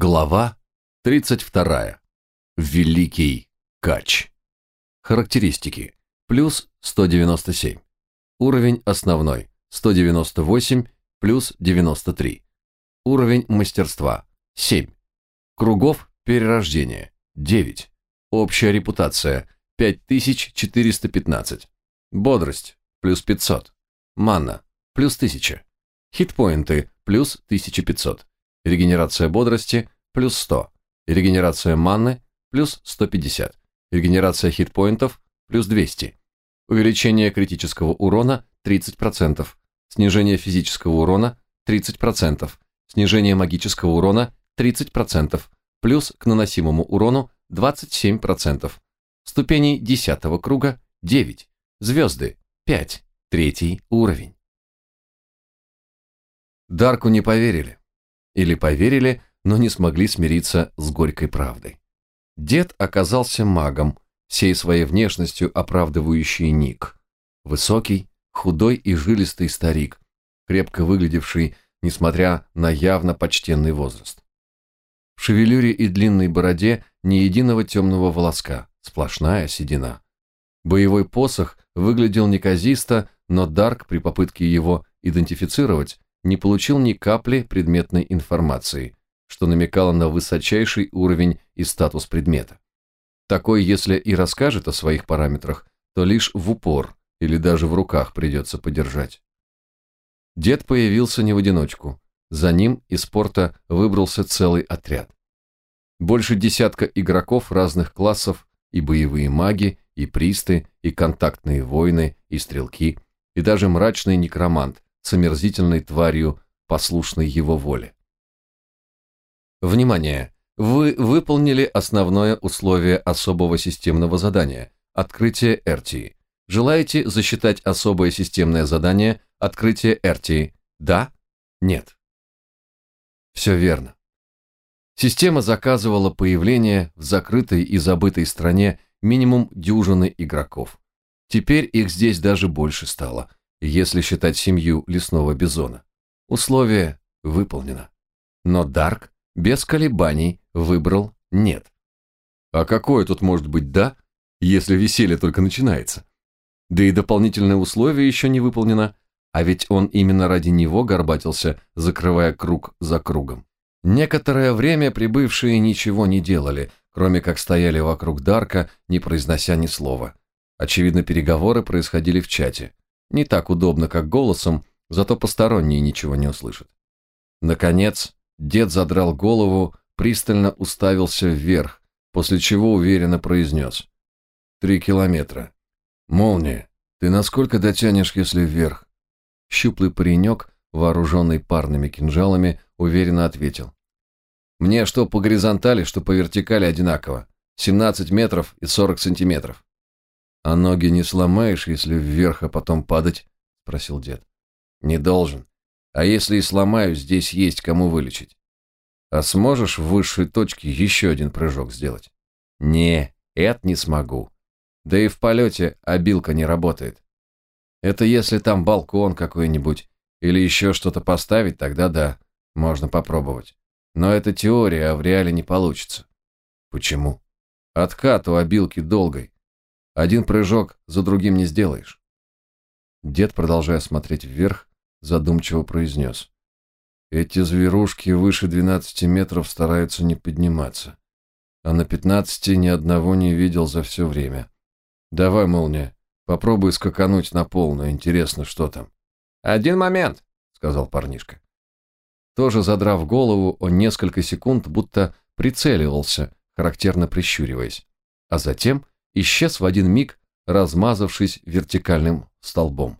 Глава 32. Великий Кач. Характеристики. Плюс 197. Уровень основной. 198 плюс 93. Уровень мастерства. 7. Кругов перерождения. 9. Общая репутация. 5415. Бодрость. Плюс 500. Манна. Плюс 1000. Хитпоинты. Плюс 1500 регенерация бодрости плюс 100, регенерация манны плюс 150, регенерация хитпоинтов плюс 200, увеличение критического урона 30%, снижение физического урона 30%, снижение магического урона 30%, плюс к наносимому урону 27%, ступеней 10 круга 9, звезды 5, третий уровень. Дарку не поверили. Или поверили, но не смогли смириться с горькой правдой. Дед оказался магом, всей своей внешностью оправдывающий Ник. Высокий, худой и жилистый старик, крепко выглядевший, несмотря на явно почтенный возраст. В шевелюре и длинной бороде ни единого темного волоска, сплошная седина. Боевой посох выглядел неказисто, но Дарк при попытке его идентифицировать не получил ни капли предметной информации, что намекало на высочайший уровень и статус предмета. Такой, если и расскажет о своих параметрах, то лишь в упор или даже в руках придется подержать. Дед появился не в одиночку. За ним из порта выбрался целый отряд. Больше десятка игроков разных классов, и боевые маги, и присты, и контактные воины, и стрелки, и даже мрачный некромант, с омерзительной тварью, послушной его воле. Внимание! Вы выполнили основное условие особого системного задания – открытие Эртии. Желаете засчитать особое системное задание «Открытие Эртии»? Да? Нет? Все верно. Система заказывала появление в закрытой и забытой стране минимум дюжины игроков. Теперь их здесь даже больше стало – если считать семью лесного бизона. Условие выполнено. Но Дарк без колебаний выбрал «нет». А какое тут может быть «да», если веселье только начинается? Да и дополнительное условие еще не выполнено, а ведь он именно ради него горбатился, закрывая круг за кругом. Некоторое время прибывшие ничего не делали, кроме как стояли вокруг Дарка, не произнося ни слова. Очевидно, переговоры происходили в чате. Не так удобно, как голосом, зато посторонние ничего не услышат. Наконец, дед задрал голову, пристально уставился вверх, после чего уверенно произнес. «Три километра. Молния, ты насколько дотянешь, если вверх?» Щуплый паренек, вооруженный парными кинжалами, уверенно ответил. «Мне что по горизонтали, что по вертикали одинаково. 17 метров и 40 сантиметров». «А ноги не сломаешь, если вверх, а потом падать?» – спросил дед. «Не должен. А если и сломаю, здесь есть кому вылечить. А сможешь в высшей точке еще один прыжок сделать?» «Не, это не смогу. Да и в полете обилка не работает. Это если там балкон какой-нибудь или еще что-то поставить, тогда да, можно попробовать. Но это теория, а в реале не получится. Почему? Откат у обилки долгой, один прыжок за другим не сделаешь. Дед, продолжая смотреть вверх, задумчиво произнес. Эти зверушки выше 12 метров стараются не подниматься. А на 15 ни одного не видел за все время. Давай, молния, попробуй скакануть на полную, интересно, что там. Один момент, сказал парнишка. Тоже задрав голову, он несколько секунд будто прицеливался, характерно прищуриваясь, а затем исчез в один миг, размазавшись вертикальным столбом.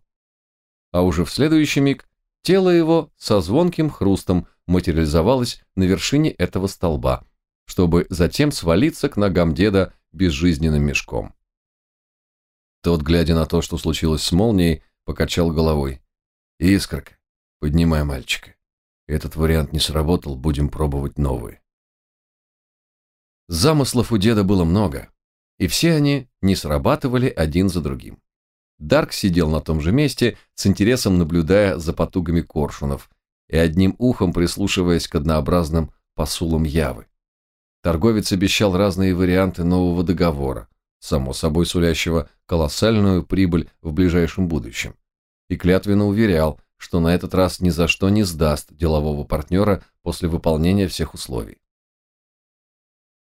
А уже в следующий миг тело его со звонким хрустом материализовалось на вершине этого столба, чтобы затем свалиться к ногам деда безжизненным мешком. Тот, глядя на то, что случилось с молнией, покачал головой. «Искорка, поднимай мальчика. Этот вариант не сработал, будем пробовать новые». Замыслов у деда было много, и все они не срабатывали один за другим. Дарк сидел на том же месте, с интересом наблюдая за потугами коршунов и одним ухом прислушиваясь к однообразным посулам Явы. Торговец обещал разные варианты нового договора, само собой сулящего колоссальную прибыль в ближайшем будущем, и клятвенно уверял, что на этот раз ни за что не сдаст делового партнера после выполнения всех условий.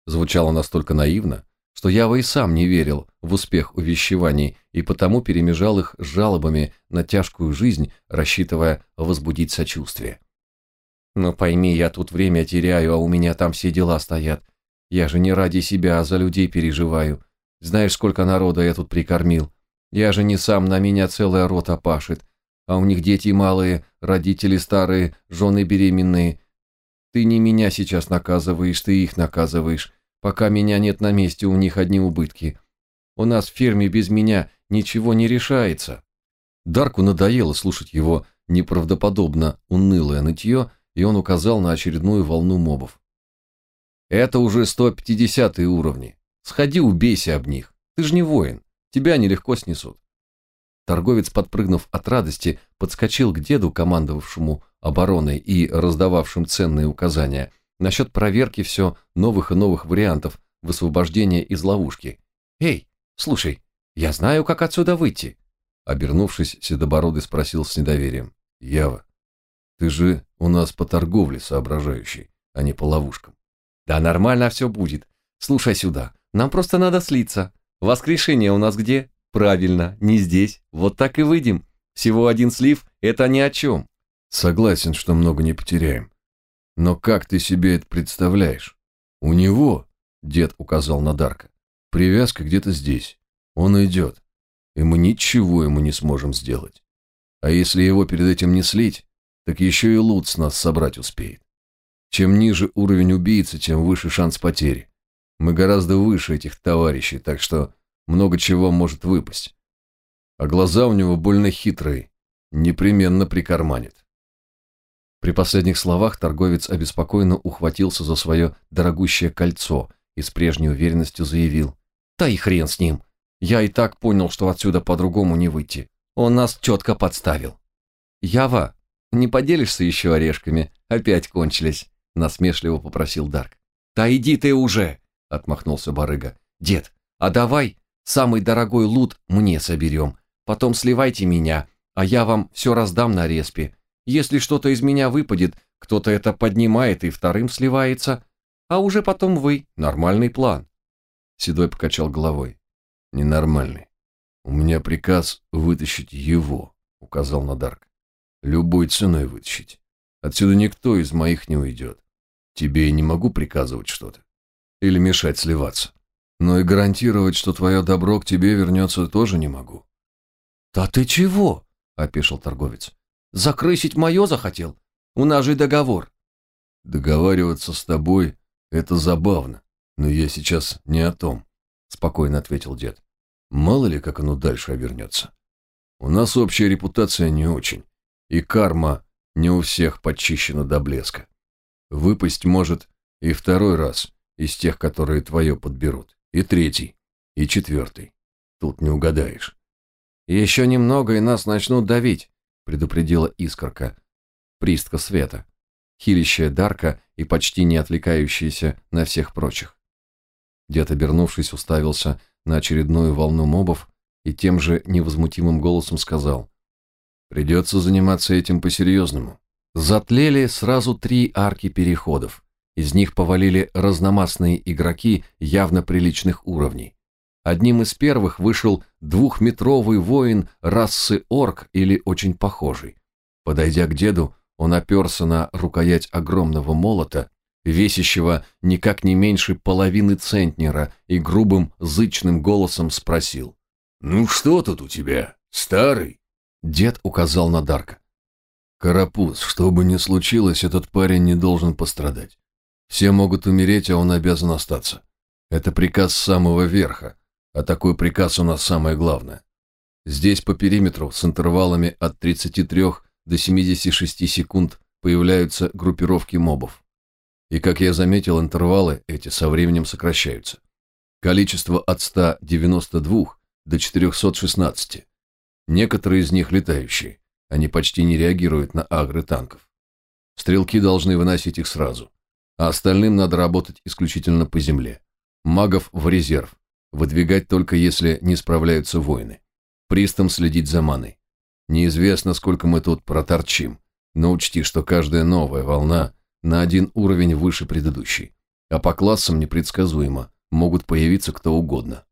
Звучало настолько наивно, что Ява и сам не верил в успех увещеваний и потому перемежал их жалобами на тяжкую жизнь, рассчитывая возбудить сочувствие. «Но пойми, я тут время теряю, а у меня там все дела стоят. Я же не ради себя, а за людей переживаю. Знаешь, сколько народа я тут прикормил? Я же не сам, на меня целая рота пашет. А у них дети малые, родители старые, жены беременные. Ты не меня сейчас наказываешь, ты их наказываешь. Пока меня нет на месте, у них одни убытки. У нас в ферме без меня ничего не решается. Дарку надоело слушать его неправдоподобно унылое нытье, и он указал на очередную волну мобов. Это уже 150 уровни. Сходи, убейся об них. Ты же не воин. Тебя нелегко снесут. Торговец, подпрыгнув от радости, подскочил к деду, командовавшему обороной и раздававшим ценные указания, насчет проверки все новых и новых вариантов высвобождения из ловушки. «Эй, слушай, я знаю, как отсюда выйти!» Обернувшись, Седобородый спросил с недоверием. «Ява, ты же у нас по торговле соображающий, а не по ловушкам». «Да нормально все будет. Слушай сюда, нам просто надо слиться. Воскрешение у нас где?» «Правильно, не здесь. Вот так и выйдем. Всего один слив – это ни о чем». «Согласен, что много не потеряем. Но как ты себе это представляешь? У него, дед указал на Дарка, привязка где-то здесь. Он идет, и мы ничего ему не сможем сделать. А если его перед этим не слить, так еще и лут с нас собрать успеет. Чем ниже уровень убийцы, тем выше шанс потери. Мы гораздо выше этих товарищей, так что много чего может выпасть. А глаза у него больно хитрые, непременно прикарманит. При последних словах торговец обеспокоенно ухватился за свое дорогущее кольцо и с прежней уверенностью заявил. «Да и хрен с ним! Я и так понял, что отсюда по-другому не выйти. Он нас четко подставил». «Ява, не поделишься еще орешками? Опять кончились», — насмешливо попросил Дарк. «Да иди ты уже!» — отмахнулся барыга. «Дед, а давай самый дорогой лут мне соберем, потом сливайте меня, а я вам все раздам на респе. Если что-то из меня выпадет, кто-то это поднимает и вторым сливается, а уже потом вы. Нормальный план. Седой покачал головой. Ненормальный. У меня приказ вытащить его, указал на Дарк. Любой ценой вытащить. Отсюда никто из моих не уйдет. Тебе я не могу приказывать что-то. Или мешать сливаться. Но и гарантировать, что твое добро к тебе вернется, тоже не могу. «Да ты чего?» — опешил торговец. Закрысить мое захотел? У нас же договор. Договариваться с тобой — это забавно, но я сейчас не о том, — спокойно ответил дед. Мало ли, как оно дальше обернется. У нас общая репутация не очень, и карма не у всех подчищена до блеска. Выпасть может и второй раз из тех, которые твое подберут, и третий, и четвертый. Тут не угадаешь. Еще немного, и нас начнут давить предупредила искорка, пристка света, хилищая Дарка и почти не отвлекающаяся на всех прочих. Дед, обернувшись, уставился на очередную волну мобов и тем же невозмутимым голосом сказал «Придется заниматься этим по-серьезному». Затлели сразу три арки переходов. Из них повалили разномастные игроки явно приличных уровней. Одним из первых вышел двухметровый воин расы орк или очень похожий. Подойдя к деду, он оперся на рукоять огромного молота, весящего никак не меньше половины центнера, и грубым зычным голосом спросил. «Ну что тут у тебя, старый?» Дед указал на Дарка. «Карапуз, что бы ни случилось, этот парень не должен пострадать. Все могут умереть, а он обязан остаться. Это приказ самого верха, а такой приказ у нас самое главное. Здесь по периметру с интервалами от 33 до 76 секунд появляются группировки мобов. И, как я заметил, интервалы эти со временем сокращаются. Количество от 192 до 416. Некоторые из них летающие. Они почти не реагируют на агры танков. Стрелки должны выносить их сразу. а остальным надо работать исключительно по земле. Магов в резерв. Выдвигать только если не справляются воины. Пристом следить за маной. Неизвестно, сколько мы тут проторчим, но учти, что каждая новая волна на один уровень выше предыдущей. А по классам непредсказуемо, могут появиться кто угодно.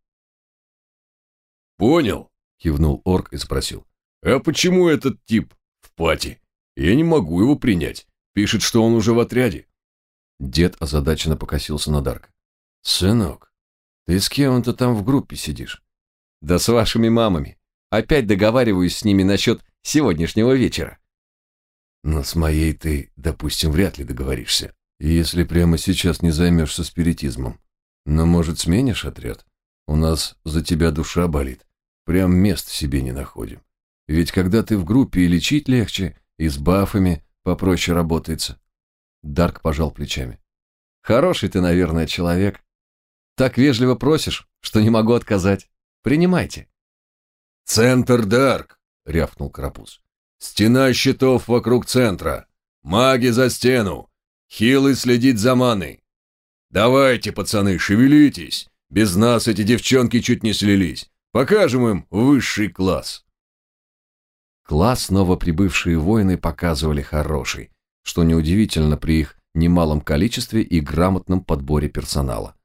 «Понял», — кивнул орк и спросил. «А почему этот тип в пати? Я не могу его принять. Пишет, что он уже в отряде». Дед озадаченно покосился на Дарка. «Сынок, ты с кем-то там в группе сидишь?» «Да с вашими мамами. Опять договариваюсь с ними насчет сегодняшнего вечера». «Но с моей ты, допустим, вряд ли договоришься, если прямо сейчас не займешься спиритизмом. Но, может, сменишь отряд? У нас за тебя душа болит. Прям мест себе не находим. Ведь когда ты в группе и лечить легче, и с бафами попроще работается. Дарк пожал плечами. Хороший ты, наверное, человек. Так вежливо просишь, что не могу отказать. Принимайте. Центр Дарк, рявкнул Крапуз. Стена щитов вокруг центра. Маги за стену. Хилый следить за маной. Давайте, пацаны, шевелитесь. Без нас эти девчонки чуть не слились. Покажем им высший класс. Класс новоприбывшие воины показывали хороший, что неудивительно при их немалом количестве и грамотном подборе персонала.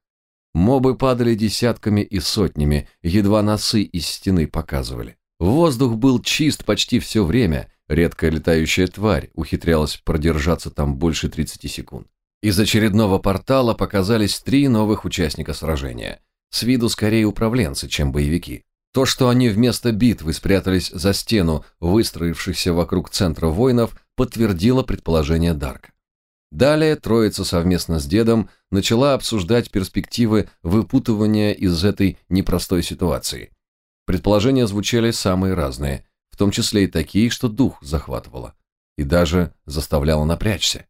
Мобы падали десятками и сотнями, едва носы из стены показывали. Воздух был чист почти все время, редкая летающая тварь ухитрялась продержаться там больше 30 секунд. Из очередного портала показались три новых участника сражения. С виду скорее управленцы, чем боевики. То, что они вместо битвы спрятались за стену выстроившихся вокруг центра воинов, подтвердило предположение Дарка. Далее троица совместно с дедом начала обсуждать перспективы выпутывания из этой непростой ситуации. Предположения звучали самые разные, в том числе и такие, что дух захватывало, и даже заставляло напрячься.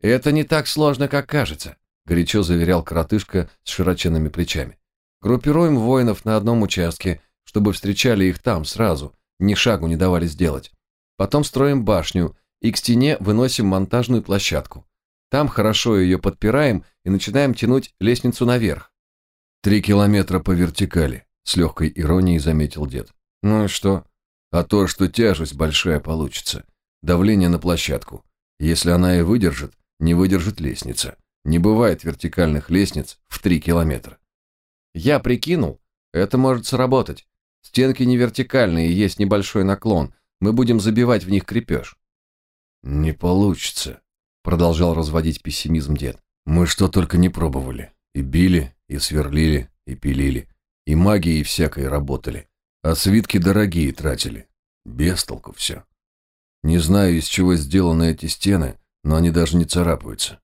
«Это не так сложно, как кажется», — горячо заверял коротышка с широченными плечами. Группируем воинов на одном участке, чтобы встречали их там сразу, ни шагу не давали сделать. Потом строим башню и к стене выносим монтажную площадку. Там хорошо ее подпираем и начинаем тянуть лестницу наверх. Три километра по вертикали, с легкой иронией заметил дед. Ну и что? А то, что тяжесть большая получится. Давление на площадку. Если она и выдержит, не выдержит лестница. Не бывает вертикальных лестниц в три километра. Я прикинул, это может сработать. Стенки не вертикальные, есть небольшой наклон. Мы будем забивать в них крепеж. Не получится, продолжал разводить пессимизм дед. Мы что только не пробовали. И били, и сверлили, и пилили. И магией всякой работали. А свитки дорогие тратили. Без толку все. Не знаю, из чего сделаны эти стены, но они даже не царапаются.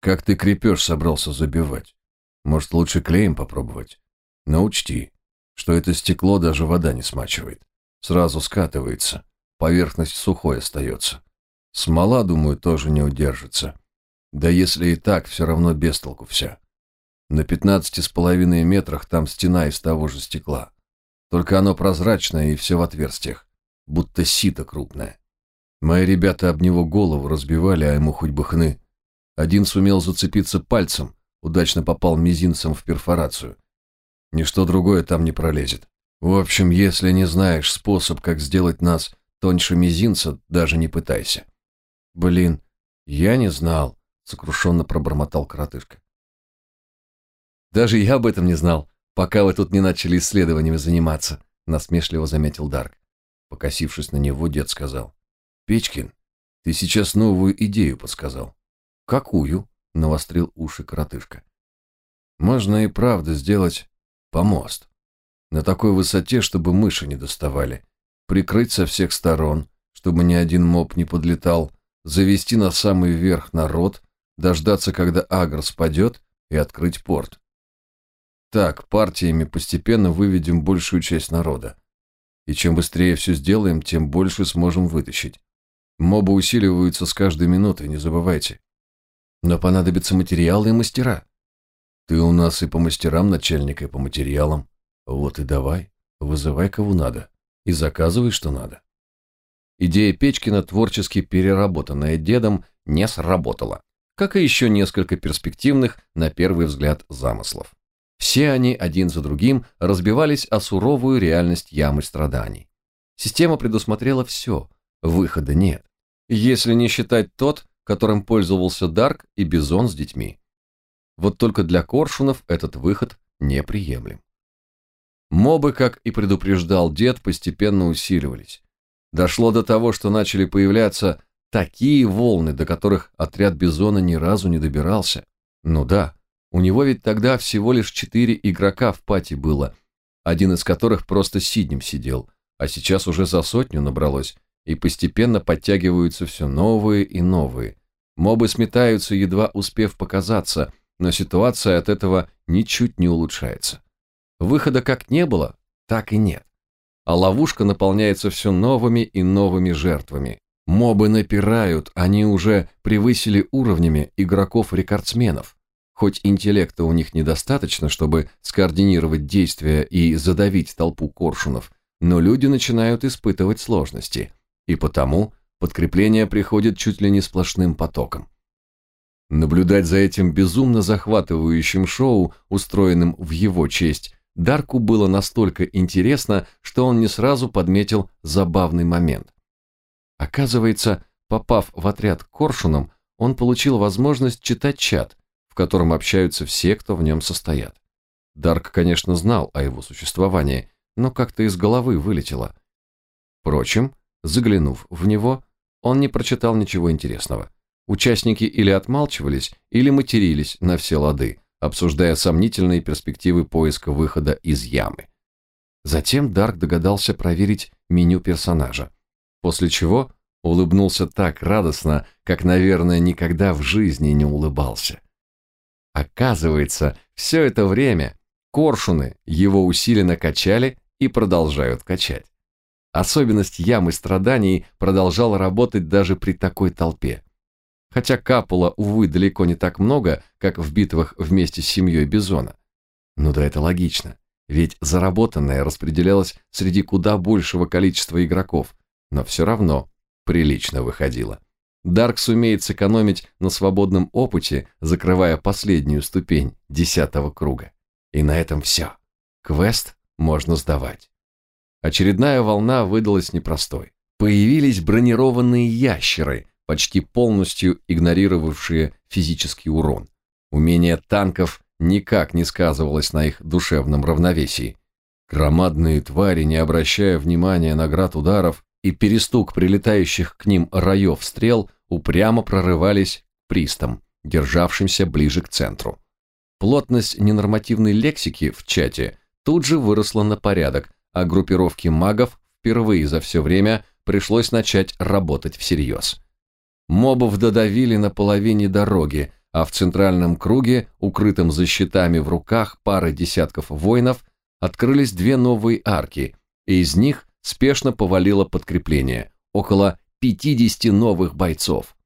Как ты крепеж собрался забивать? Может, лучше клеем попробовать? Но учти, что это стекло даже вода не смачивает. Сразу скатывается, поверхность сухой остается. Смола, думаю, тоже не удержится. Да если и так, все равно без толку вся. На пятнадцати с половиной метрах там стена из того же стекла. Только оно прозрачное и все в отверстиях, будто сито крупное. Мои ребята об него голову разбивали, а ему хоть бы хны. Один сумел зацепиться пальцем, удачно попал мизинцем в перфорацию. Ничто другое там не пролезет. В общем, если не знаешь способ, как сделать нас тоньше мизинца, даже не пытайся. Блин, я не знал, сокрушенно пробормотал коротышка. Даже я об этом не знал, пока вы тут не начали исследованиями заниматься, насмешливо заметил Дарк. Покосившись на него, дед сказал: "Печкин, ты сейчас новую идею подсказал. Какую?" навострил уши коротышка. Можно и правда сделать помост. На такой высоте, чтобы мыши не доставали. Прикрыть со всех сторон, чтобы ни один моб не подлетал, завести на самый верх народ, дождаться, когда агр спадет, и открыть порт. Так, партиями постепенно выведем большую часть народа. И чем быстрее все сделаем, тем больше сможем вытащить. Мобы усиливаются с каждой минутой, не забывайте. Но понадобятся материалы и мастера. Ты у нас и по мастерам начальник, и по материалам. Вот и давай, вызывай кого надо. И заказывай, что надо. Идея Печкина, творчески переработанная дедом, не сработала. как и еще несколько перспективных, на первый взгляд, замыслов. Все они один за другим разбивались о суровую реальность ямы страданий. Система предусмотрела все, выхода нет. Если не считать тот, которым пользовался Дарк и Бизон с детьми. Вот только для коршунов этот выход неприемлем. Мобы, как и предупреждал дед, постепенно усиливались. Дошло до того, что начали появляться такие волны, до которых отряд Бизона ни разу не добирался. Ну да, у него ведь тогда всего лишь четыре игрока в пати было, один из которых просто сиднем сидел, а сейчас уже за сотню набралось, и постепенно подтягиваются все новые и новые. Мобы сметаются, едва успев показаться, но ситуация от этого ничуть не улучшается. Выхода как не было, так и нет. А ловушка наполняется все новыми и новыми жертвами. Мобы напирают, они уже превысили уровнями игроков-рекордсменов. Хоть интеллекта у них недостаточно, чтобы скоординировать действия и задавить толпу коршунов, но люди начинают испытывать сложности, и потому подкрепление приходит чуть ли не сплошным потоком. Наблюдать за этим безумно захватывающим шоу, устроенным в его честь, Дарку было настолько интересно, что он не сразу подметил забавный момент. Оказывается, попав в отряд к Коршунам, он получил возможность читать чат, в котором общаются все, кто в нем состоят. Дарк, конечно, знал о его существовании, но как-то из головы вылетело. Впрочем, заглянув в него, он не прочитал ничего интересного. Участники или отмалчивались, или матерились на все лады, обсуждая сомнительные перспективы поиска выхода из ямы. Затем Дарк догадался проверить меню персонажа, после чего улыбнулся так радостно, как, наверное, никогда в жизни не улыбался. Оказывается, все это время коршуны его усиленно качали и продолжают качать. Особенность ямы страданий продолжала работать даже при такой толпе. Хотя капула, увы, далеко не так много, как в битвах вместе с семьей Бизона. Ну да это логично, ведь заработанное распределялось среди куда большего количества игроков, но все равно прилично выходило. Дарк сумеет сэкономить на свободном опыте, закрывая последнюю ступень десятого круга. И на этом все. Квест можно сдавать. Очередная волна выдалась непростой. Появились бронированные ящеры, почти полностью игнорировавшие физический урон. Умение танков никак не сказывалось на их душевном равновесии. Громадные твари, не обращая внимания на град ударов и перестук прилетающих к ним раев стрел, упрямо прорывались к пристам, державшимся ближе к центру. Плотность ненормативной лексики в чате тут же выросла на порядок, а группировке магов впервые за все время пришлось начать работать всерьез. Мобов додавили на половине дороги, а в центральном круге, укрытом за щитами в руках пары десятков воинов, открылись две новые арки, и из них спешно повалило подкрепление, около 50 новых бойцов.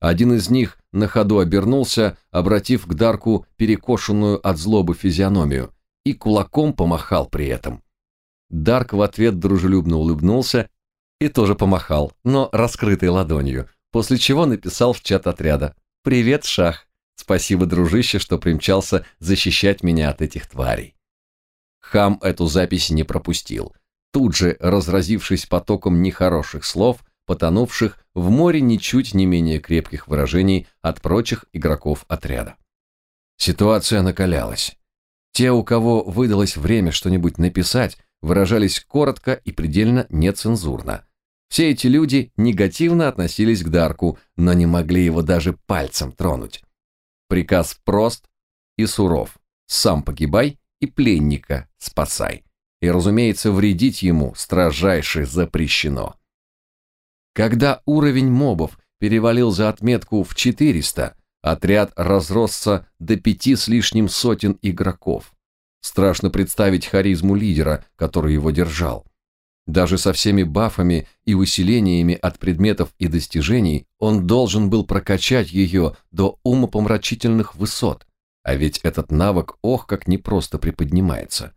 Один из них на ходу обернулся, обратив к Дарку перекошенную от злобы физиономию, и кулаком помахал при этом. Дарк в ответ дружелюбно улыбнулся и тоже помахал, но раскрытой ладонью, после чего написал в чат отряда «Привет, Шах! Спасибо, дружище, что примчался защищать меня от этих тварей». Хам эту запись не пропустил, тут же разразившись потоком нехороших слов, потонувших в море ничуть не менее крепких выражений от прочих игроков отряда. Ситуация накалялась. Те, у кого выдалось время что-нибудь написать, выражались коротко и предельно нецензурно. Все эти люди негативно относились к Дарку, но не могли его даже пальцем тронуть. Приказ прост и суров. Сам погибай и пленника спасай. И, разумеется, вредить ему строжайше запрещено. Когда уровень мобов перевалил за отметку в 400, отряд разросся до пяти с лишним сотен игроков. Страшно представить харизму лидера, который его держал. Даже со всеми бафами и усилениями от предметов и достижений он должен был прокачать ее до умопомрачительных высот, а ведь этот навык ох как непросто приподнимается.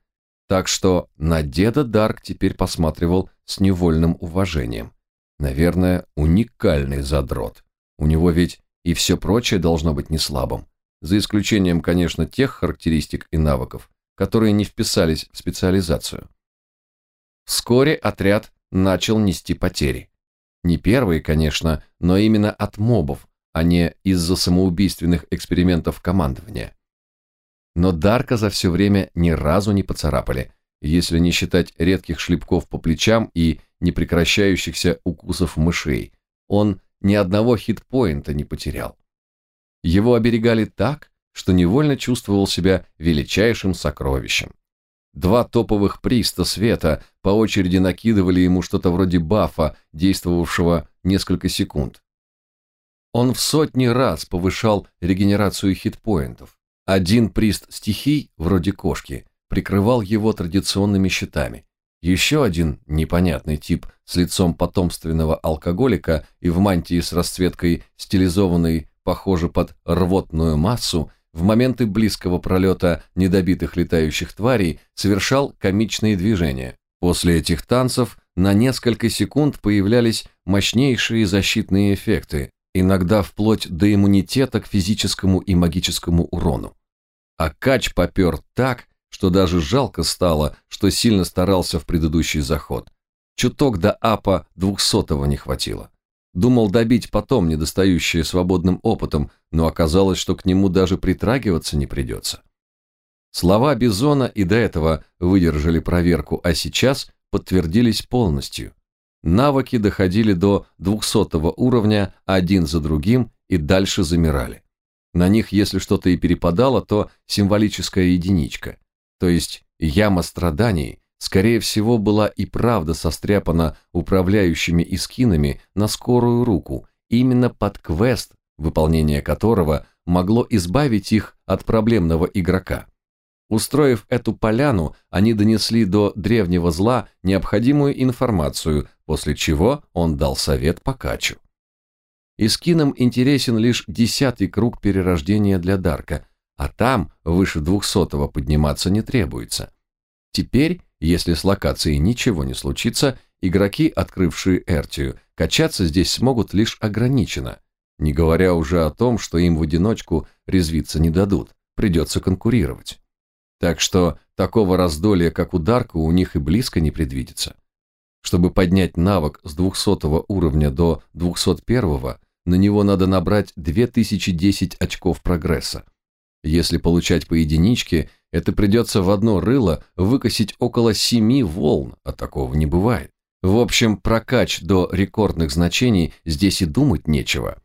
Так что на деда Дарк теперь посматривал с невольным уважением. Наверное, уникальный задрот. У него ведь и все прочее должно быть не слабым, за исключением, конечно, тех характеристик и навыков, которые не вписались в специализацию. Вскоре отряд начал нести потери. Не первые, конечно, но именно от мобов, а не из-за самоубийственных экспериментов командования. Но Дарка за все время ни разу не поцарапали, если не считать редких шлепков по плечам и непрекращающихся укусов мышей. Он ни одного хитпоинта не потерял. Его оберегали так, что невольно чувствовал себя величайшим сокровищем. Два топовых приста света по очереди накидывали ему что-то вроде бафа, действовавшего несколько секунд. Он в сотни раз повышал регенерацию хитпоинтов. Один прист стихий, вроде кошки, прикрывал его традиционными щитами. Еще один непонятный тип с лицом потомственного алкоголика и в мантии с расцветкой, стилизованной, похоже, под рвотную массу, в моменты близкого пролета недобитых летающих тварей совершал комичные движения. После этих танцев на несколько секунд появлялись мощнейшие защитные эффекты, иногда вплоть до иммунитета к физическому и магическому урону. А кач попер так, что даже жалко стало, что сильно старался в предыдущий заход. Чуток до апа двухсотого не хватило. Думал добить потом недостающее свободным опытом, но оказалось, что к нему даже притрагиваться не придется. Слова Бизона и до этого выдержали проверку, а сейчас подтвердились полностью. Навыки доходили до двухсотого уровня один за другим и дальше замирали. На них, если что-то и перепадало, то символическая единичка – то есть яма страданий, скорее всего, была и правда состряпана управляющими искинами на скорую руку, именно под квест, выполнение которого могло избавить их от проблемного игрока. Устроив эту поляну, они донесли до древнего зла необходимую информацию, после чего он дал совет по качу. Искинам интересен лишь десятый круг перерождения для Дарка, а там выше двухсотого подниматься не требуется. Теперь, если с локацией ничего не случится, игроки, открывшие Эртию, качаться здесь смогут лишь ограниченно, не говоря уже о том, что им в одиночку резвиться не дадут, придется конкурировать. Так что такого раздолья, как у Дарка, у них и близко не предвидится. Чтобы поднять навык с 200 уровня до 201, на него надо набрать 2010 очков прогресса. Если получать по единичке, это придется в одно рыло выкосить около семи волн, а такого не бывает. В общем, прокач до рекордных значений здесь и думать нечего.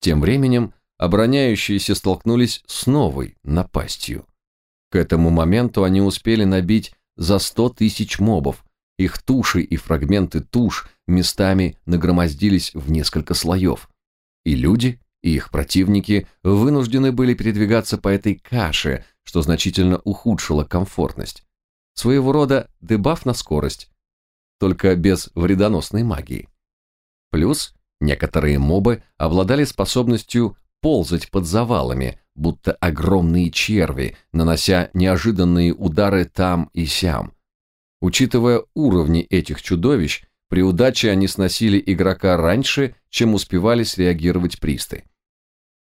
Тем временем обороняющиеся столкнулись с новой напастью. К этому моменту они успели набить за сто тысяч мобов, их туши и фрагменты туш местами нагромоздились в несколько слоев. И люди, и их противники вынуждены были передвигаться по этой каше, что значительно ухудшило комфортность. Своего рода дебаф на скорость, только без вредоносной магии. Плюс некоторые мобы обладали способностью ползать под завалами, будто огромные черви, нанося неожиданные удары там и сям. Учитывая уровни этих чудовищ, при удаче они сносили игрока раньше, чем успевали среагировать присты.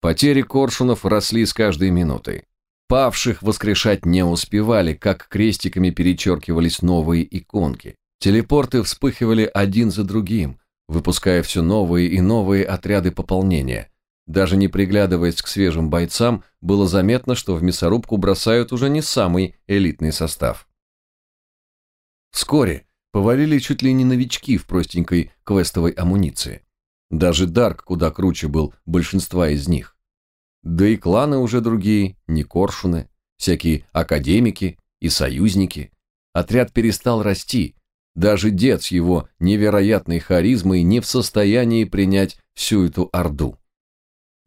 Потери коршунов росли с каждой минутой. Павших воскрешать не успевали, как крестиками перечеркивались новые иконки. Телепорты вспыхивали один за другим, выпуская все новые и новые отряды пополнения. Даже не приглядываясь к свежим бойцам, было заметно, что в мясорубку бросают уже не самый элитный состав. Вскоре повалили чуть ли не новички в простенькой квестовой амуниции. Даже Дарк куда круче был большинства из них. Да и кланы уже другие, не коршуны, всякие академики и союзники. Отряд перестал расти. Даже дед с его невероятной харизмой не в состоянии принять всю эту орду.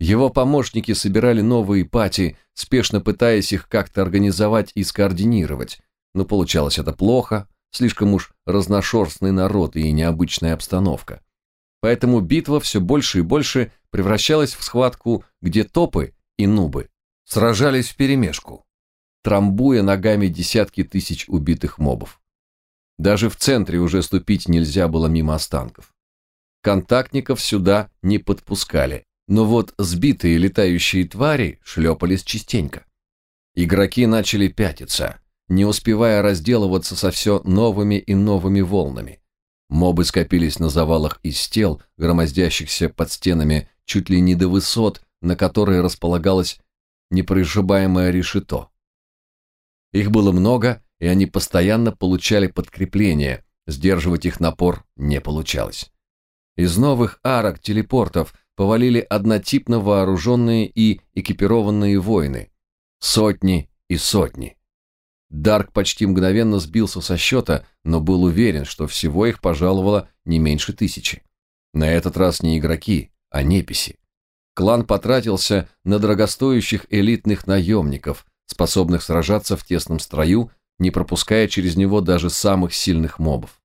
Его помощники собирали новые пати, спешно пытаясь их как-то организовать и скоординировать, но получалось это плохо, слишком уж разношерстный народ и необычная обстановка. Поэтому битва все больше и больше превращалась в схватку, где топы и нубы сражались вперемешку, трамбуя ногами десятки тысяч убитых мобов. Даже в центре уже ступить нельзя было мимо останков. Контактников сюда не подпускали, Но вот сбитые летающие твари шлепались частенько. Игроки начали пятиться, не успевая разделываться со все новыми и новыми волнами. Мобы скопились на завалах из тел, громоздящихся под стенами чуть ли не до высот, на которые располагалось непрожибаемое решето. Их было много, и они постоянно получали подкрепление, сдерживать их напор не получалось. Из новых арок телепортов повалили однотипно вооруженные и экипированные воины. Сотни и сотни. Дарк почти мгновенно сбился со счета, но был уверен, что всего их пожаловало не меньше тысячи. На этот раз не игроки, а неписи. Клан потратился на дорогостоящих элитных наемников, способных сражаться в тесном строю, не пропуская через него даже самых сильных мобов.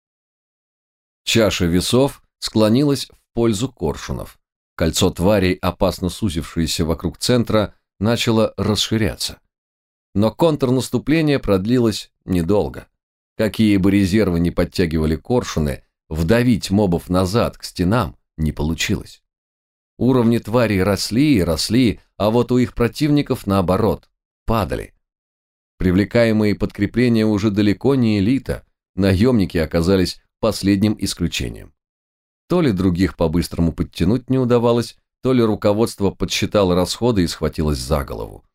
Чаша весов склонилась в пользу коршунов. Кольцо тварей, опасно сузившееся вокруг центра, начало расширяться. Но контрнаступление продлилось недолго. Какие бы резервы ни подтягивали коршуны, вдавить мобов назад к стенам не получилось. Уровни тварей росли и росли, а вот у их противников наоборот, падали. Привлекаемые подкрепления уже далеко не элита, наемники оказались последним исключением. То ли других по-быстрому подтянуть не удавалось, то ли руководство подсчитало расходы и схватилось за голову.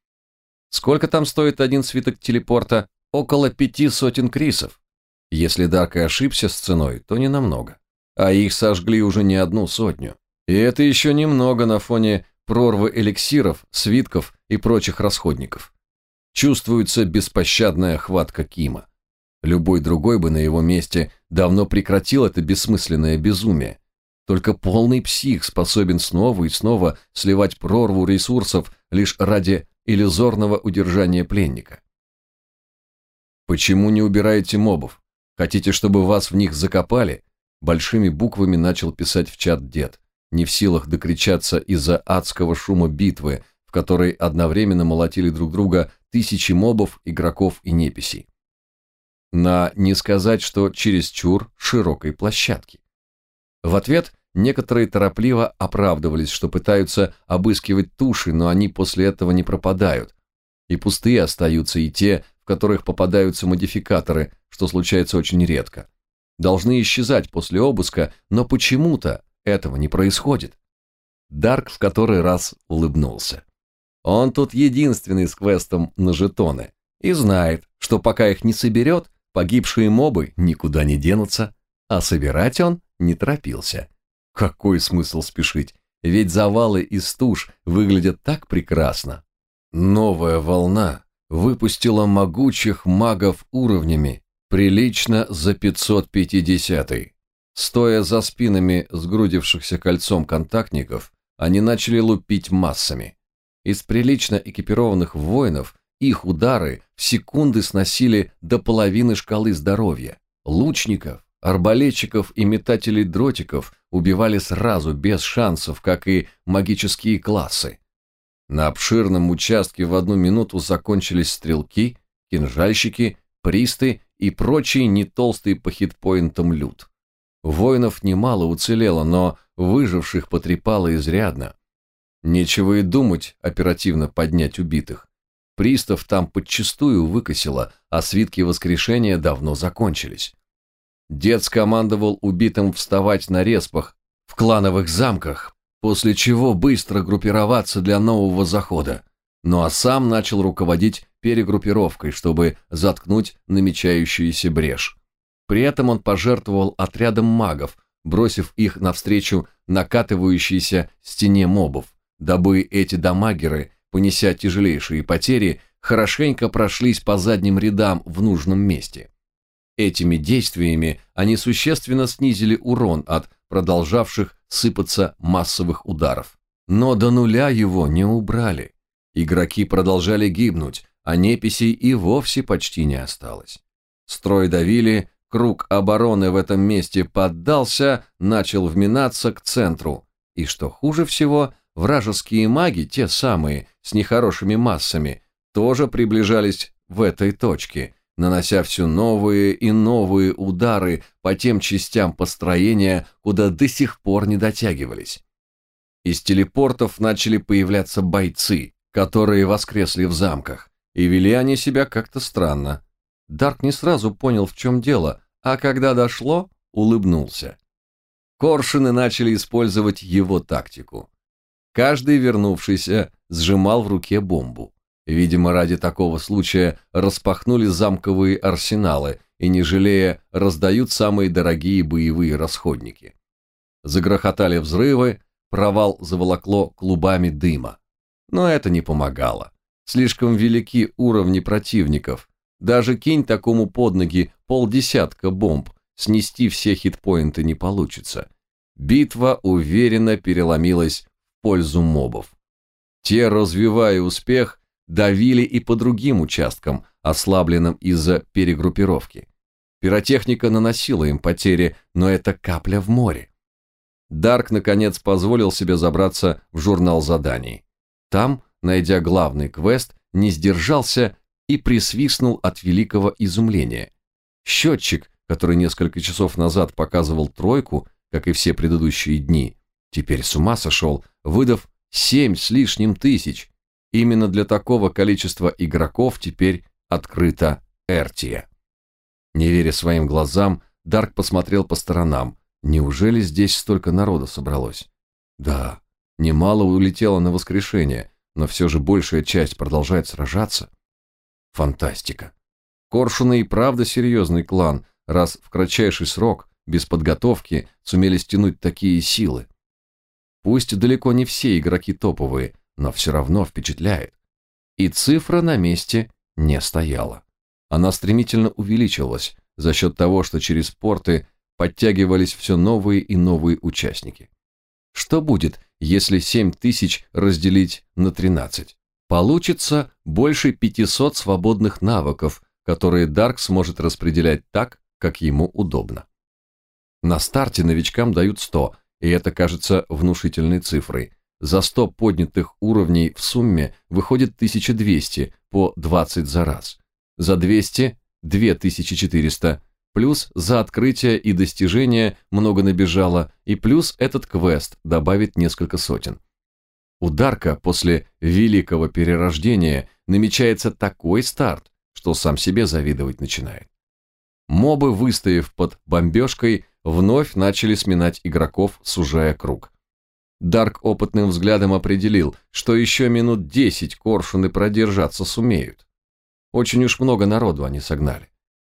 Сколько там стоит один свиток телепорта? Около пяти сотен крисов. Если Дарк и ошибся с ценой, то не намного. А их сожгли уже не одну сотню. И это еще немного на фоне прорвы эликсиров, свитков и прочих расходников. Чувствуется беспощадная хватка Кима. Любой другой бы на его месте давно прекратил это бессмысленное безумие. Только полный псих способен снова и снова сливать прорву ресурсов лишь ради иллюзорного удержания пленника. «Почему не убираете мобов? Хотите, чтобы вас в них закопали?» Большими буквами начал писать в чат дед, не в силах докричаться из-за адского шума битвы, в которой одновременно молотили друг друга тысячи мобов, игроков и неписей. На не сказать, что чересчур широкой площадке. В ответ Некоторые торопливо оправдывались, что пытаются обыскивать туши, но они после этого не пропадают. И пустые остаются и те, в которых попадаются модификаторы, что случается очень редко. Должны исчезать после обыска, но почему-то этого не происходит. Дарк в который раз улыбнулся. Он тут единственный с квестом на жетоны и знает, что пока их не соберет, погибшие мобы никуда не денутся, а собирать он не торопился. Какой смысл спешить? Ведь завалы из туш выглядят так прекрасно. Новая волна выпустила могучих магов уровнями, прилично за 550 -й. Стоя за спинами сгрудившихся кольцом контактников, они начали лупить массами. Из прилично экипированных воинов их удары в секунды сносили до половины шкалы здоровья. Лучников Арбалетчиков и метателей дротиков убивали сразу, без шансов, как и магические классы. На обширном участке в одну минуту закончились стрелки, кинжальщики, присты и прочий не толстый по хитпоинтам люд. Воинов немало уцелело, но выживших потрепало изрядно. Нечего и думать оперативно поднять убитых. Пристав там подчистую выкосило, а свитки воскрешения давно закончились. Дед скомандовал убитым вставать на респах в клановых замках, после чего быстро группироваться для нового захода. Ну а сам начал руководить перегруппировкой, чтобы заткнуть намечающуюся брешь. При этом он пожертвовал отрядом магов, бросив их навстречу накатывающейся стене мобов, дабы эти дамагеры, понеся тяжелейшие потери, хорошенько прошлись по задним рядам в нужном месте. Этими действиями они существенно снизили урон от продолжавших сыпаться массовых ударов. Но до нуля его не убрали. Игроки продолжали гибнуть, а неписей и вовсе почти не осталось. Строй давили, круг обороны в этом месте поддался, начал вминаться к центру. И что хуже всего, вражеские маги, те самые, с нехорошими массами, тоже приближались в этой точке – нанося все новые и новые удары по тем частям построения, куда до сих пор не дотягивались. Из телепортов начали появляться бойцы, которые воскресли в замках, и вели они себя как-то странно. Дарк не сразу понял, в чем дело, а когда дошло, улыбнулся. Коршины начали использовать его тактику. Каждый вернувшийся сжимал в руке бомбу. Видимо, ради такого случая распахнули замковые арсеналы и, не жалея, раздают самые дорогие боевые расходники. Загрохотали взрывы, провал заволокло клубами дыма. Но это не помогало. Слишком велики уровни противников. Даже кинь такому под ноги полдесятка бомб, снести все хитпоинты не получится. Битва уверенно переломилась в пользу мобов. Те, развивая успех, давили и по другим участкам, ослабленным из-за перегруппировки. Пиротехника наносила им потери, но это капля в море. Дарк, наконец, позволил себе забраться в журнал заданий. Там, найдя главный квест, не сдержался и присвистнул от великого изумления. Счетчик, который несколько часов назад показывал тройку, как и все предыдущие дни, теперь с ума сошел, выдав семь с лишним тысяч. Именно для такого количества игроков теперь открыта Эртия. Не веря своим глазам, Дарк посмотрел по сторонам. Неужели здесь столько народа собралось? Да, немало улетело на воскрешение, но все же большая часть продолжает сражаться. Фантастика. Коршуны и правда серьезный клан, раз в кратчайший срок, без подготовки, сумели стянуть такие силы. Пусть далеко не все игроки топовые, но все равно впечатляет. И цифра на месте не стояла. Она стремительно увеличилась за счет того, что через порты подтягивались все новые и новые участники. Что будет, если 7 тысяч разделить на 13? Получится больше 500 свободных навыков, которые Дарк сможет распределять так, как ему удобно. На старте новичкам дают 100, и это кажется внушительной цифрой. За 100 поднятых уровней в сумме выходит 1200 по 20 за раз. За 200 – 2400, плюс за открытие и достижение много набежало, и плюс этот квест добавит несколько сотен. У Дарка после великого перерождения намечается такой старт, что сам себе завидовать начинает. Мобы, выстояв под бомбежкой, вновь начали сминать игроков, сужая круг. Дарк опытным взглядом определил, что еще минут десять коршуны продержаться сумеют. Очень уж много народу они согнали.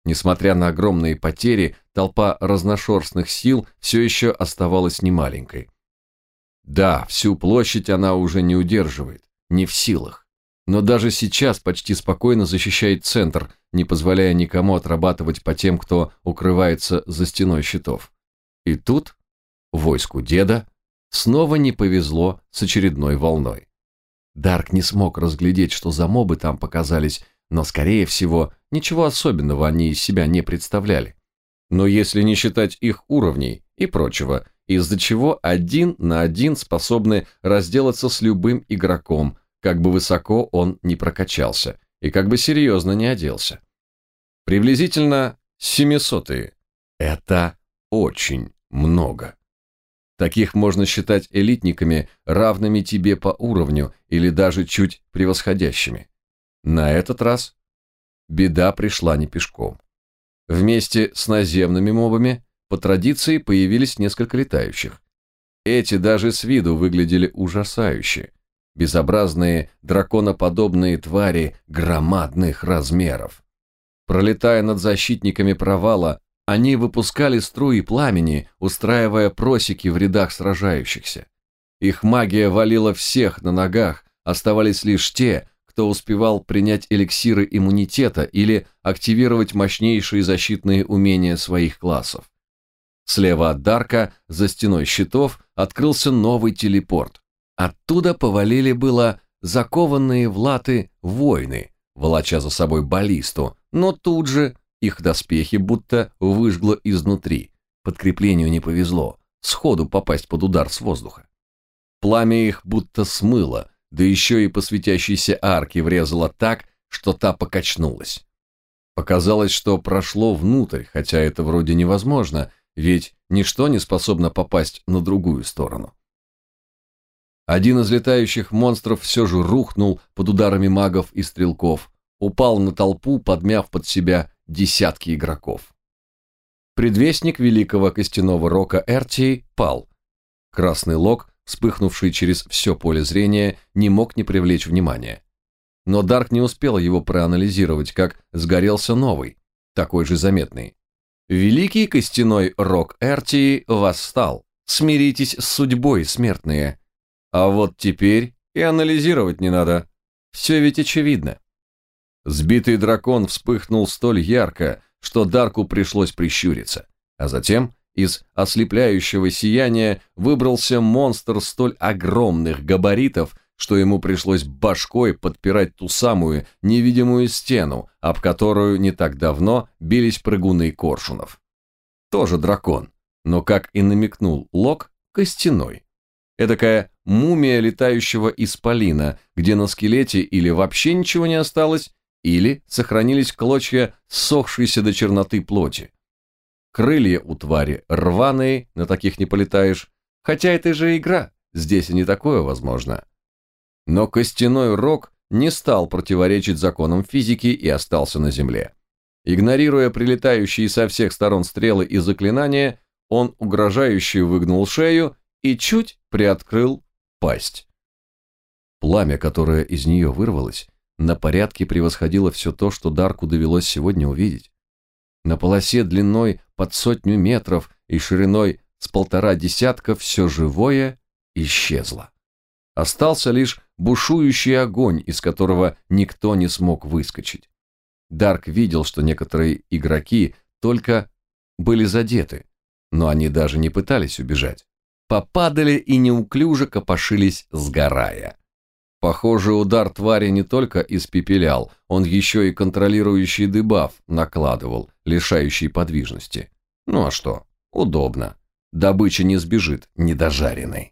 Несмотря на огромные потери, толпа разношерстных сил все еще оставалась немаленькой. Да, всю площадь она уже не удерживает, не в силах. Но даже сейчас почти спокойно защищает центр, не позволяя никому отрабатывать по тем, кто укрывается за стеной щитов. И тут войску деда снова не повезло с очередной волной. Дарк не смог разглядеть, что за мобы там показались, но, скорее всего, ничего особенного они из себя не представляли. Но если не считать их уровней и прочего, из-за чего один на один способны разделаться с любым игроком, как бы высоко он ни прокачался и как бы серьезно не оделся. Приблизительно семисотые. Это очень много. Таких можно считать элитниками, равными тебе по уровню или даже чуть превосходящими. На этот раз беда пришла не пешком. Вместе с наземными мобами по традиции появились несколько летающих. Эти даже с виду выглядели ужасающе. Безобразные драконоподобные твари громадных размеров. Пролетая над защитниками провала, они выпускали струи пламени, устраивая просеки в рядах сражающихся. Их магия валила всех на ногах, оставались лишь те, кто успевал принять эликсиры иммунитета или активировать мощнейшие защитные умения своих классов. Слева от Дарка, за стеной щитов, открылся новый телепорт. Оттуда повалили было закованные в латы воины, волоча за собой баллисту, но тут же их доспехи будто выжгло изнутри. Подкреплению не повезло, сходу попасть под удар с воздуха. Пламя их будто смыло, да еще и по светящейся арке врезала так, что та покачнулась. Показалось, что прошло внутрь, хотя это вроде невозможно, ведь ничто не способно попасть на другую сторону. Один из летающих монстров все же рухнул под ударами магов и стрелков, упал на толпу, подмяв под себя десятки игроков. Предвестник великого костяного рока Эртии пал. Красный лог, вспыхнувший через все поле зрения, не мог не привлечь внимания. Но Дарк не успел его проанализировать, как сгорелся новый, такой же заметный. Великий костяной рок Эртии восстал. Смиритесь с судьбой, смертные. А вот теперь и анализировать не надо. Все ведь очевидно. Сбитый дракон вспыхнул столь ярко, что Дарку пришлось прищуриться. А затем из ослепляющего сияния выбрался монстр столь огромных габаритов, что ему пришлось башкой подпирать ту самую невидимую стену, об которую не так давно бились прыгуны коршунов. Тоже дракон, но, как и намекнул Лок, костяной. Эдакая мумия летающего исполина, где на скелете или вообще ничего не осталось, или сохранились клочья сохшейся до черноты плоти. Крылья у твари рваные, на таких не полетаешь, хотя это же игра, здесь и не такое возможно. Но костяной рог не стал противоречить законам физики и остался на земле. Игнорируя прилетающие со всех сторон стрелы и заклинания, он угрожающе выгнул шею и чуть приоткрыл пасть. Пламя, которое из нее вырвалось, на порядке превосходило все то, что Дарку довелось сегодня увидеть. На полосе длиной под сотню метров и шириной с полтора десятка все живое исчезло. Остался лишь бушующий огонь, из которого никто не смог выскочить. Дарк видел, что некоторые игроки только были задеты, но они даже не пытались убежать. Попадали и неуклюже копошились, сгорая. Похоже, удар твари не только испепелял, он еще и контролирующий дебаф накладывал, лишающий подвижности. Ну а что? Удобно. Добыча не сбежит, недожаренной.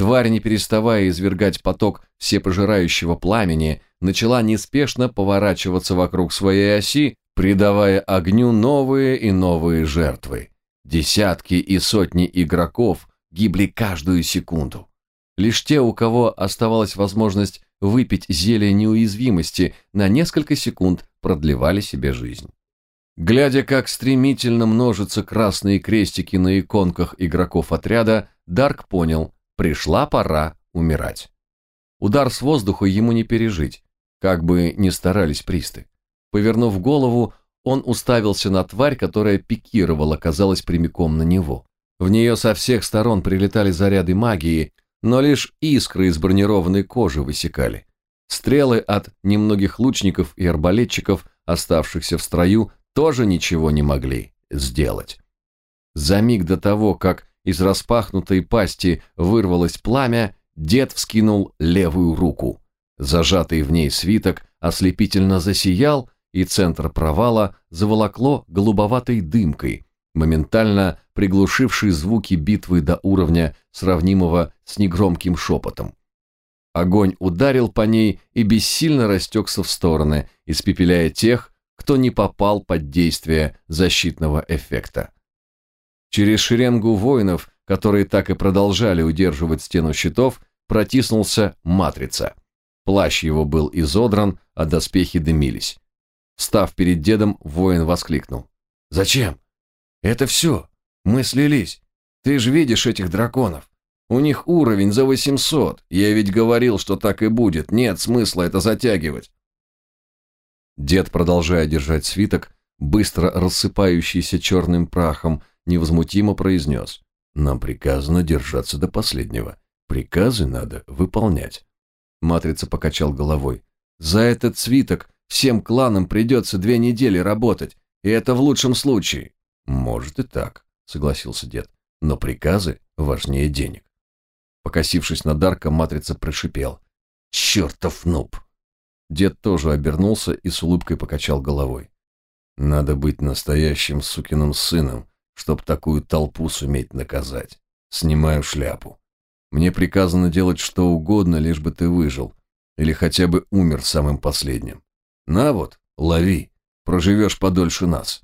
Тварь, не переставая извергать поток всепожирающего пламени, начала неспешно поворачиваться вокруг своей оси, придавая огню новые и новые жертвы. Десятки и сотни игроков гибли каждую секунду. Лишь те, у кого оставалась возможность выпить зелье неуязвимости, на несколько секунд продлевали себе жизнь. Глядя, как стремительно множатся красные крестики на иконках игроков отряда, Дарк понял, Пришла пора умирать. Удар с воздуха ему не пережить, как бы ни старались присты. Повернув голову, он уставился на тварь, которая пикировала, казалось, прямиком на него. В нее со всех сторон прилетали заряды магии, но лишь искры из бронированной кожи высекали. Стрелы от немногих лучников и арбалетчиков, оставшихся в строю, тоже ничего не могли сделать. За миг до того, как из распахнутой пасти вырвалось пламя, дед вскинул левую руку. Зажатый в ней свиток ослепительно засиял, и центр провала заволокло голубоватой дымкой, моментально приглушившей звуки битвы до уровня, сравнимого с негромким шепотом. Огонь ударил по ней и бессильно растекся в стороны, испепеляя тех, кто не попал под действие защитного эффекта. Через шеренгу воинов, которые так и продолжали удерживать стену щитов, протиснулся Матрица. Плащ его был изодран, а доспехи дымились. Став перед дедом, воин воскликнул. «Зачем? Это все. Мы слились. Ты же видишь этих драконов. У них уровень за 800. Я ведь говорил, что так и будет. Нет смысла это затягивать». Дед, продолжая держать свиток, быстро рассыпающийся черным прахом, невозмутимо произнес. «Нам приказано держаться до последнего. Приказы надо выполнять». Матрица покачал головой. «За этот свиток всем кланам придется две недели работать, и это в лучшем случае». «Может и так», — согласился дед. «Но приказы важнее денег». Покосившись на Дарка, Матрица прошипел. «Чертов нуб!» Дед тоже обернулся и с улыбкой покачал головой. «Надо быть настоящим сукиным сыном, чтоб такую толпу суметь наказать. Снимаю шляпу. Мне приказано делать что угодно, лишь бы ты выжил. Или хотя бы умер самым последним. На вот, лови. Проживешь подольше нас.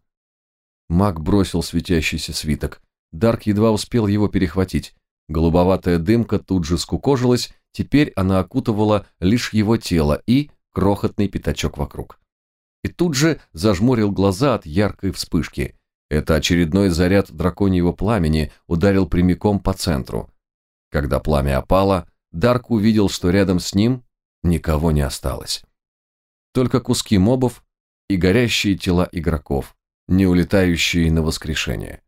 Маг бросил светящийся свиток. Дарк едва успел его перехватить. Голубоватая дымка тут же скукожилась, теперь она окутывала лишь его тело и крохотный пятачок вокруг. И тут же зажмурил глаза от яркой вспышки. Это очередной заряд драконьего пламени ударил прямиком по центру. Когда пламя опало, Дарк увидел, что рядом с ним никого не осталось. Только куски мобов и горящие тела игроков, не улетающие на воскрешение.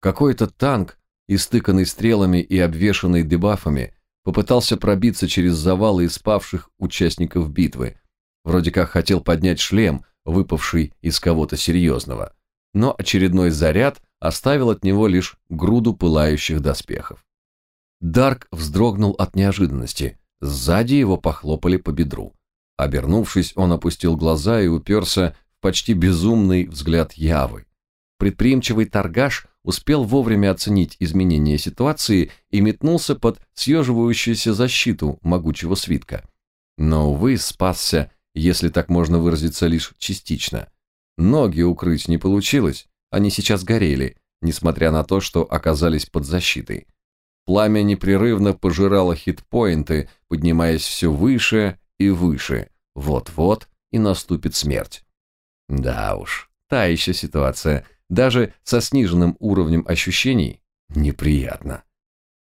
Какой-то танк, истыканный стрелами и обвешанный дебафами, попытался пробиться через завалы из спавших участников битвы. Вроде как хотел поднять шлем, выпавший из кого-то серьезного. Но очередной заряд оставил от него лишь груду пылающих доспехов. Дарк вздрогнул от неожиданности. Сзади его похлопали по бедру. Обернувшись, он опустил глаза и уперся в почти безумный взгляд Явы. Предприимчивый торгаш успел вовремя оценить изменение ситуации и метнулся под съеживающуюся защиту могучего свитка. Но, увы, спасся, если так можно выразиться, лишь частично. Ноги укрыть не получилось, они сейчас горели, несмотря на то, что оказались под защитой. Пламя непрерывно пожирало хитпоинты, поднимаясь все выше и выше. Вот-вот и наступит смерть. Да уж, та еще ситуация. Даже со сниженным уровнем ощущений неприятно.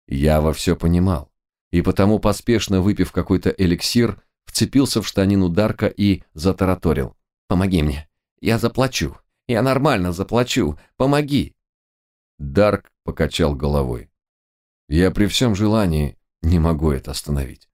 Я во все понимал. И потому, поспешно выпив какой-то эликсир, вцепился в штанину Дарка и затараторил. «Помоги мне. Я заплачу. Я нормально заплачу. Помоги!» Дарк покачал головой. «Я при всем желании не могу это остановить».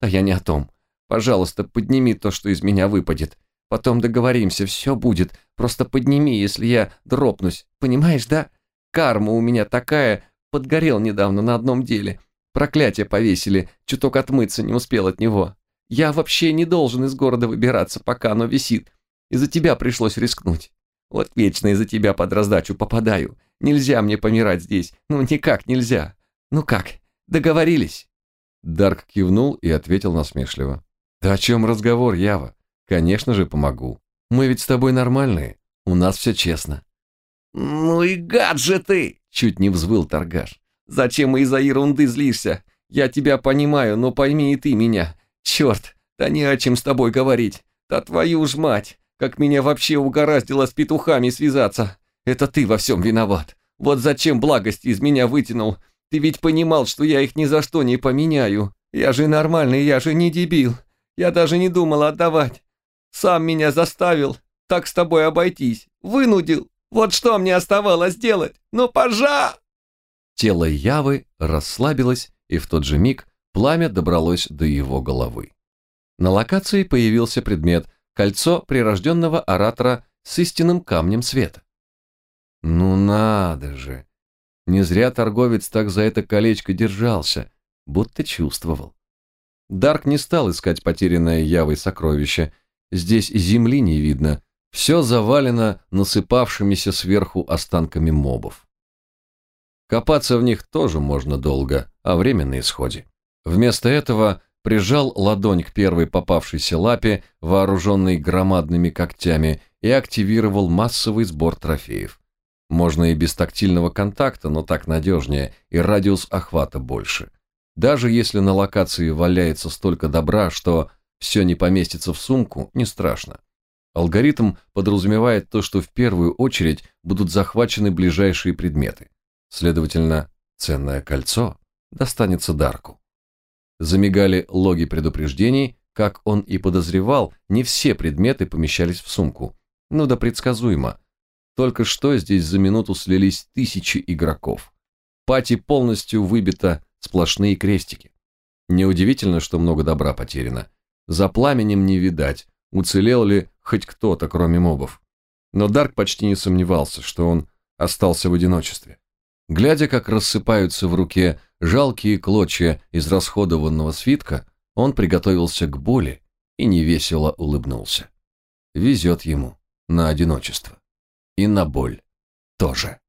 «А я не о том. Пожалуйста, подними то, что из меня выпадет. Потом договоримся, все будет. Просто подними, если я дропнусь. Понимаешь, да? Карма у меня такая, подгорел недавно на одном деле. Проклятие повесили, чуток отмыться не успел от него. Я вообще не должен из города выбираться, пока оно висит. Из-за тебя пришлось рискнуть. Вот вечно из-за тебя под раздачу попадаю. Нельзя мне помирать здесь. Ну, никак нельзя. Ну как, договорились?» Дарк кивнул и ответил насмешливо. «Да о чем разговор, Ява? Конечно же, помогу. Мы ведь с тобой нормальные. У нас все честно». «Ну и гад же ты!» — чуть не взвыл торгаш. «Зачем из-за ерунды злишься? Я тебя понимаю, но пойми и ты меня. Черт, да не о чем с тобой говорить. Да твою ж мать, как меня вообще угораздило с петухами связаться. Это ты во всем виноват. Вот зачем благость из меня вытянул? Ты ведь понимал, что я их ни за что не поменяю. Я же нормальный, я же не дебил. Я даже не думал отдавать. Сам меня заставил так с тобой обойтись. Вынудил. Вот что мне оставалось делать. Ну, пожа!» Тело Явы расслабилось, и в тот же миг пламя добралось до его головы. На локации появился предмет кольцо прирожденного оратора с истинным камнем света. Ну надо же! Не зря торговец так за это колечко держался, будто чувствовал. Дарк не стал искать потерянное Явой сокровище. Здесь земли не видно, все завалено насыпавшимися сверху останками мобов. Копаться в них тоже можно долго, а время на исходе. Вместо этого прижал ладонь к первой попавшейся лапе, вооруженной громадными когтями, и активировал массовый сбор трофеев. Можно и без тактильного контакта, но так надежнее, и радиус охвата больше. Даже если на локации валяется столько добра, что все не поместится в сумку, не страшно. Алгоритм подразумевает то, что в первую очередь будут захвачены ближайшие предметы. Следовательно, ценное кольцо достанется Дарку. Замигали логи предупреждений, как он и подозревал, не все предметы помещались в сумку. Ну да предсказуемо. Только что здесь за минуту слились тысячи игроков. Пати полностью выбита сплошные крестики. Неудивительно, что много добра потеряно. За пламенем не видать, уцелел ли хоть кто-то, кроме мобов. Но Дарк почти не сомневался, что он остался в одиночестве. Глядя, как рассыпаются в руке жалкие клочья из расходованного свитка, он приготовился к боли и невесело улыбнулся. Везет ему на одиночество. И на боль тоже.